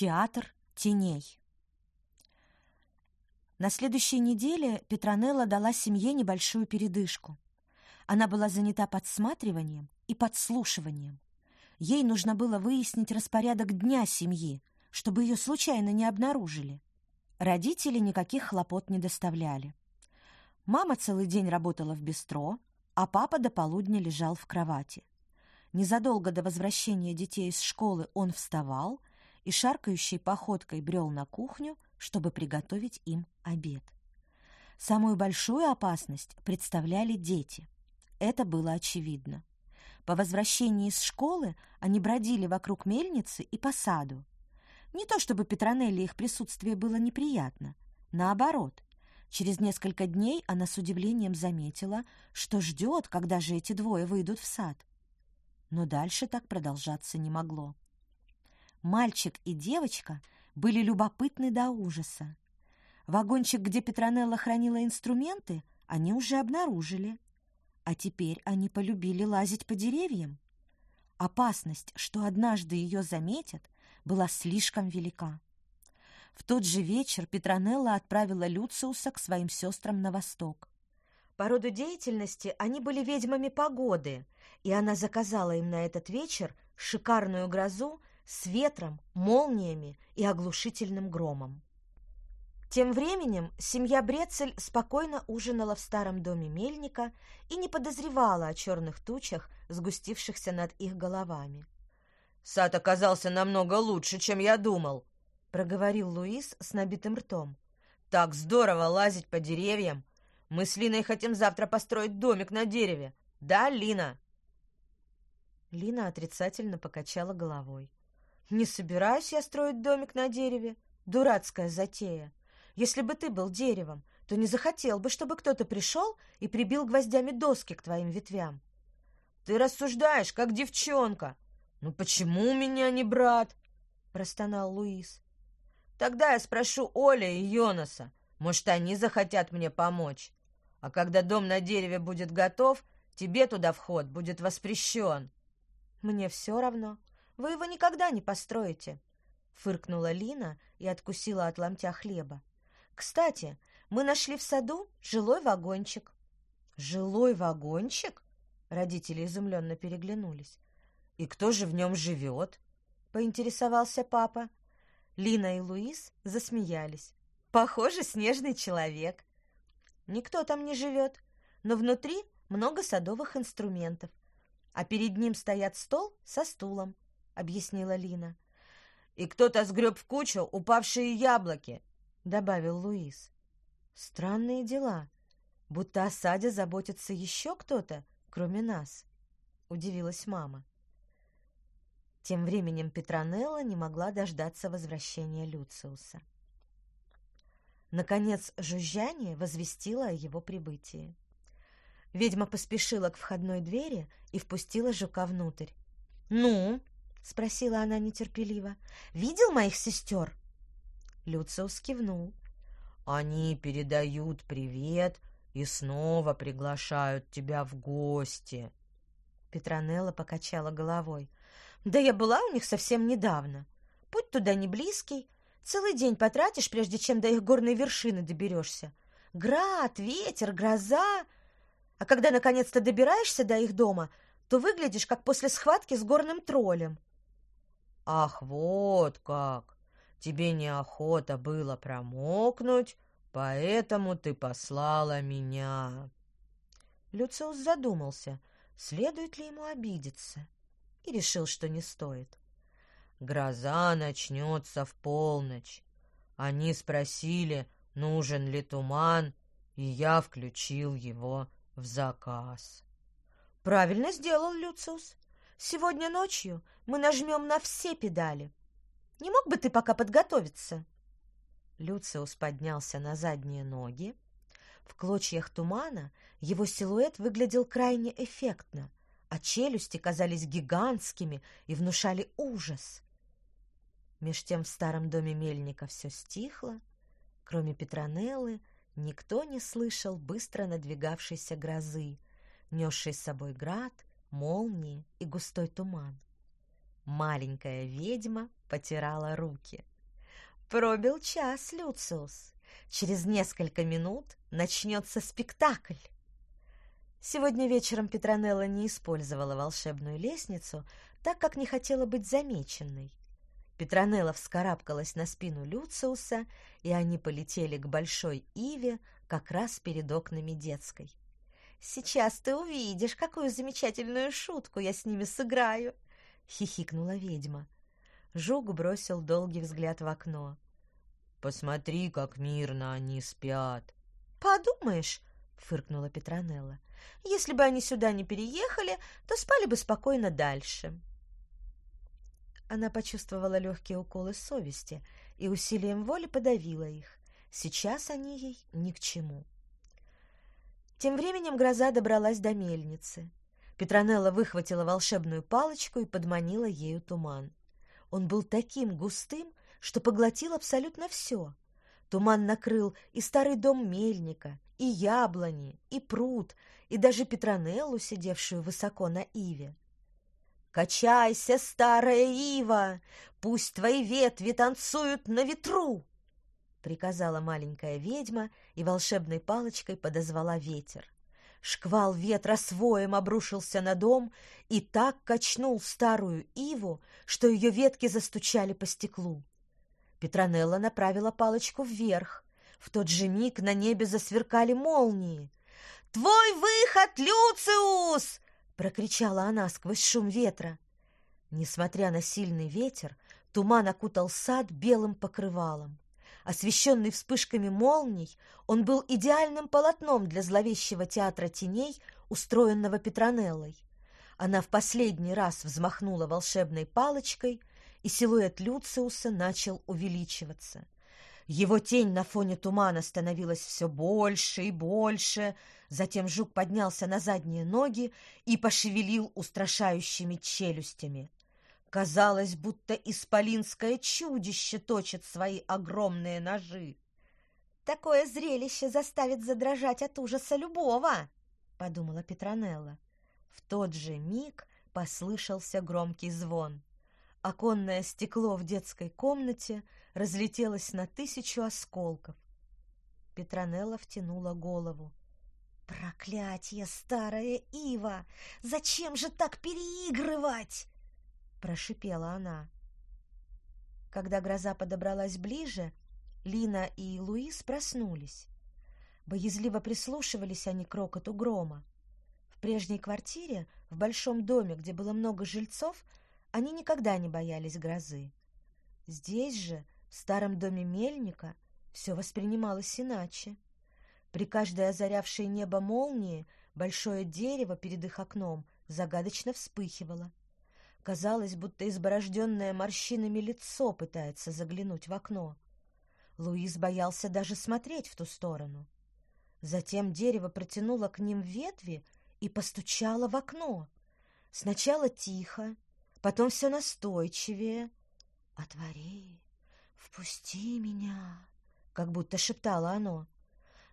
Театр теней. На следующей неделе Петронелла дала семье небольшую передышку. Она была занята подсматриванием и подслушиванием. Ей нужно было выяснить распорядок дня семьи, чтобы ее случайно не обнаружили. Родители никаких хлопот не доставляли. Мама целый день работала в бистро, а папа до полудня лежал в кровати. Незадолго до возвращения детей из школы он вставал и шаркающей походкой брел на кухню, чтобы приготовить им обед. Самую большую опасность представляли дети. Это было очевидно. По возвращении из школы они бродили вокруг мельницы и по саду. Не то чтобы Петронелле их присутствие было неприятно. Наоборот, через несколько дней она с удивлением заметила, что ждет, когда же эти двое выйдут в сад. Но дальше так продолжаться не могло. Мальчик и девочка были любопытны до ужаса. Вагончик, где Петронелла хранила инструменты, они уже обнаружили. А теперь они полюбили лазить по деревьям. Опасность, что однажды ее заметят, была слишком велика. В тот же вечер Петронелла отправила Люциуса к своим сестрам на восток. По роду деятельности они были ведьмами погоды, и она заказала им на этот вечер шикарную грозу с ветром, молниями и оглушительным громом. Тем временем семья Брецель спокойно ужинала в старом доме мельника и не подозревала о черных тучах, сгустившихся над их головами. Сад оказался намного лучше, чем я думал, проговорил Луис с набитым ртом. Так здорово лазить по деревьям. Мы с Линой хотим завтра построить домик на дереве. Да, Лина? Лина отрицательно покачала головой. Не собираюсь я строить домик на дереве. Дурацкая затея. Если бы ты был деревом, то не захотел бы, чтобы кто-то пришел и прибил гвоздями доски к твоим ветвям. Ты рассуждаешь, как девчонка, «Ну почему у меня не брат?» — простонал Луис. «Тогда я спрошу Оля и Йонаса. Может, они захотят мне помочь. А когда дом на дереве будет готов, тебе туда вход будет воспрещен». «Мне все равно. Вы его никогда не построите», — фыркнула Лина и откусила от ломтя хлеба. «Кстати, мы нашли в саду жилой вагончик». «Жилой вагончик?» Родители изумленно переглянулись. «И кто же в нем живет?» — поинтересовался папа. Лина и Луис засмеялись. «Похоже, снежный человек». «Никто там не живет, но внутри много садовых инструментов, а перед ним стоят стол со стулом», — объяснила Лина. «И кто-то сгреб в кучу упавшие яблоки», — добавил Луис. «Странные дела. Будто о саде заботится еще кто-то, кроме нас», — удивилась мама. Тем временем Петронелла не могла дождаться возвращения Люциуса. Наконец жужжание возвестило о его прибытии. Ведьма поспешила к входной двери и впустила жука внутрь. «Ну?» — спросила она нетерпеливо. «Видел моих сестер?» Люциус кивнул. «Они передают привет и снова приглашают тебя в гости». Петронелла покачала головой. Да я была у них совсем недавно. Путь туда не близкий. Целый день потратишь, прежде чем до их горной вершины доберешься. Град, ветер, гроза. А когда наконец-то добираешься до их дома, то выглядишь, как после схватки с горным троллем. Ах, вот как! Тебе неохота было промокнуть, поэтому ты послала меня. Люциус задумался, следует ли ему обидеться и решил, что не стоит. «Гроза начнется в полночь. Они спросили, нужен ли туман, и я включил его в заказ». «Правильно сделал Люциус. Сегодня ночью мы нажмем на все педали. Не мог бы ты пока подготовиться?» Люциус поднялся на задние ноги. В клочьях тумана его силуэт выглядел крайне эффектно, а челюсти казались гигантскими и внушали ужас. Меж тем в старом доме мельника все стихло. Кроме Петронеллы, никто не слышал быстро надвигавшейся грозы, несшей с собой град, молнии и густой туман. Маленькая ведьма потирала руки. Пробил час, Люциус. Через несколько минут начнется спектакль. Сегодня вечером Петронелла не использовала волшебную лестницу, так как не хотела быть замеченной. Петронелла вскарабкалась на спину Люциуса, и они полетели к большой иве как раз перед окнами детской. «Сейчас ты увидишь, какую замечательную шутку я с ними сыграю!» — хихикнула ведьма. Жук бросил долгий взгляд в окно. «Посмотри, как мирно они спят!» «Подумаешь!» — фыркнула Петронелла. «Если бы они сюда не переехали, то спали бы спокойно дальше». Она почувствовала легкие уколы совести и усилием воли подавила их. Сейчас они ей ни к чему. Тем временем гроза добралась до мельницы. Петронелла выхватила волшебную палочку и подманила ею туман. Он был таким густым, что поглотил абсолютно все. Туман накрыл и старый дом мельника, и яблони, и пруд, и даже Петронеллу, сидевшую высоко на иве. «Качайся, старая ива! Пусть твои ветви танцуют на ветру!» Приказала маленькая ведьма и волшебной палочкой подозвала ветер. Шквал ветра своем обрушился на дом и так качнул старую иву, что ее ветки застучали по стеклу. Петронелла направила палочку вверх. В тот же миг на небе засверкали молнии. «Твой выход, Люциус!» — прокричала она сквозь шум ветра. Несмотря на сильный ветер, туман окутал сад белым покрывалом. Освещенный вспышками молний, он был идеальным полотном для зловещего театра теней, устроенного Петронеллой. Она в последний раз взмахнула волшебной палочкой, и силуэт Люциуса начал увеличиваться. Его тень на фоне тумана становилась все больше и больше. Затем жук поднялся на задние ноги и пошевелил устрашающими челюстями. Казалось, будто исполинское чудище точит свои огромные ножи. «Такое зрелище заставит задрожать от ужаса любого!» — подумала Петронелла. В тот же миг послышался громкий звон. Оконное стекло в детской комнате разлетелось на тысячу осколков. Петронелла втянула голову. «Проклятье, старая Ива! Зачем же так переигрывать?» — прошипела она. Когда гроза подобралась ближе, Лина и Луис проснулись. Боязливо прислушивались они к рокоту грома. В прежней квартире, в большом доме, где было много жильцов, они никогда не боялись грозы. Здесь же, в старом доме мельника, все воспринималось иначе. При каждой озарявшей небо молнии большое дерево перед их окном загадочно вспыхивало. Казалось, будто изборожденное морщинами лицо пытается заглянуть в окно. Луис боялся даже смотреть в ту сторону. Затем дерево протянуло к ним ветви и постучало в окно. Сначала тихо, потом все настойчивее. «Отвори, впусти меня!» — как будто шептало оно.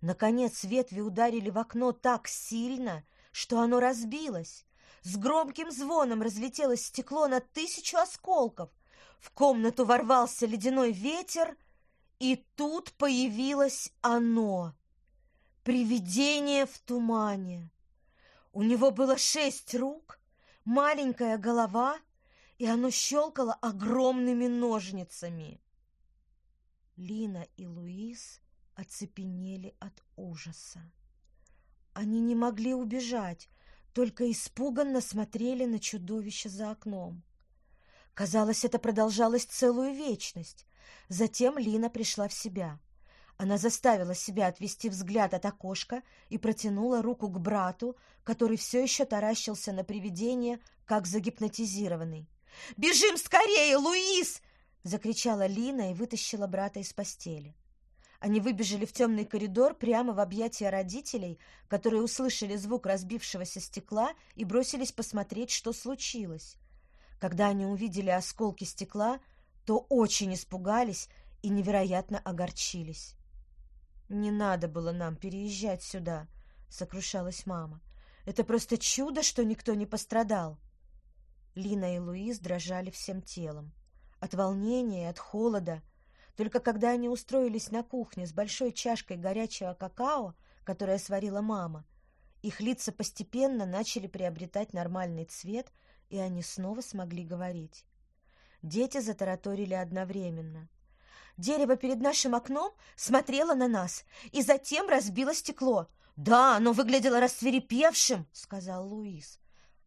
Наконец ветви ударили в окно так сильно, что оно разбилось, с громким звоном разлетелось стекло на тысячу осколков. В комнату ворвался ледяной ветер, и тут появилось оно. Привидение в тумане. У него было шесть рук, маленькая голова, и оно щелкало огромными ножницами. Лина и Луис оцепенели от ужаса. Они не могли убежать, только испуганно смотрели на чудовище за окном. Казалось, это продолжалось целую вечность. Затем Лина пришла в себя. Она заставила себя отвести взгляд от окошка и протянула руку к брату, который все еще таращился на привидение, как загипнотизированный. «Бежим скорее, Луис!» — закричала Лина и вытащила брата из постели. Они выбежали в темный коридор прямо в объятия родителей, которые услышали звук разбившегося стекла и бросились посмотреть, что случилось. Когда они увидели осколки стекла, то очень испугались и невероятно огорчились. «Не надо было нам переезжать сюда», — сокрушалась мама. «Это просто чудо, что никто не пострадал». Лина и Луиз дрожали всем телом. От волнения, от холода. Только когда они устроились на кухне с большой чашкой горячего какао, которое сварила мама, их лица постепенно начали приобретать нормальный цвет, и они снова смогли говорить. Дети затараторили одновременно. Дерево перед нашим окном смотрело на нас и затем разбило стекло. «Да, оно выглядело рассверепевшим», — сказал Луис.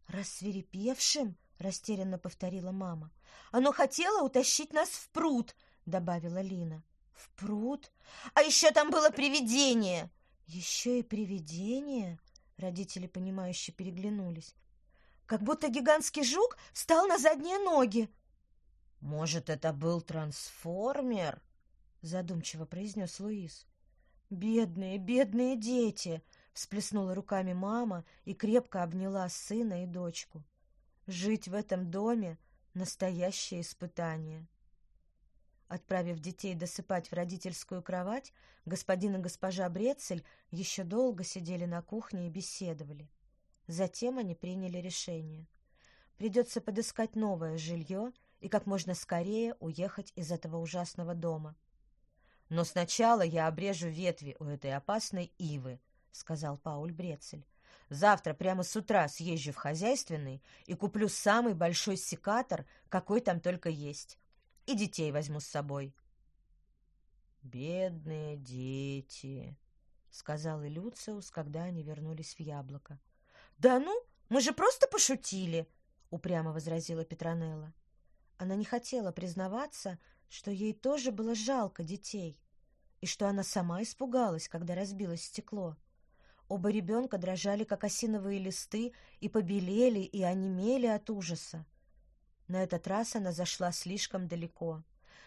«Рассверепевшим?» — растерянно повторила мама. «Оно хотело утащить нас в пруд», — добавила Лина. «В пруд? А еще там было привидение!» «Еще и привидение?» — родители, понимающе переглянулись. «Как будто гигантский жук встал на задние ноги!» «Может, это был трансформер?» — задумчиво произнес Луис. «Бедные, бедные дети!» — всплеснула руками мама и крепко обняла сына и дочку. «Жить в этом доме — настоящее испытание!» Отправив детей досыпать в родительскую кровать, господин и госпожа Брецель еще долго сидели на кухне и беседовали. Затем они приняли решение. Придется подыскать новое жилье и как можно скорее уехать из этого ужасного дома. «Но сначала я обрежу ветви у этой опасной ивы», — сказал Пауль Брецель. «Завтра прямо с утра съезжу в хозяйственный и куплю самый большой секатор, какой там только есть и детей возьму с собой. «Бедные дети», — сказал Люциус, когда они вернулись в яблоко. «Да ну, мы же просто пошутили», — упрямо возразила Петронелла. Она не хотела признаваться, что ей тоже было жалко детей, и что она сама испугалась, когда разбилось стекло. Оба ребенка дрожали, как осиновые листы, и побелели, и онемели от ужаса. На этот раз она зашла слишком далеко.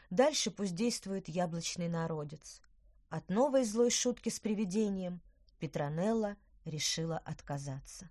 Дальше пусть действует яблочный народец. От новой злой шутки с привидением Петронелла решила отказаться.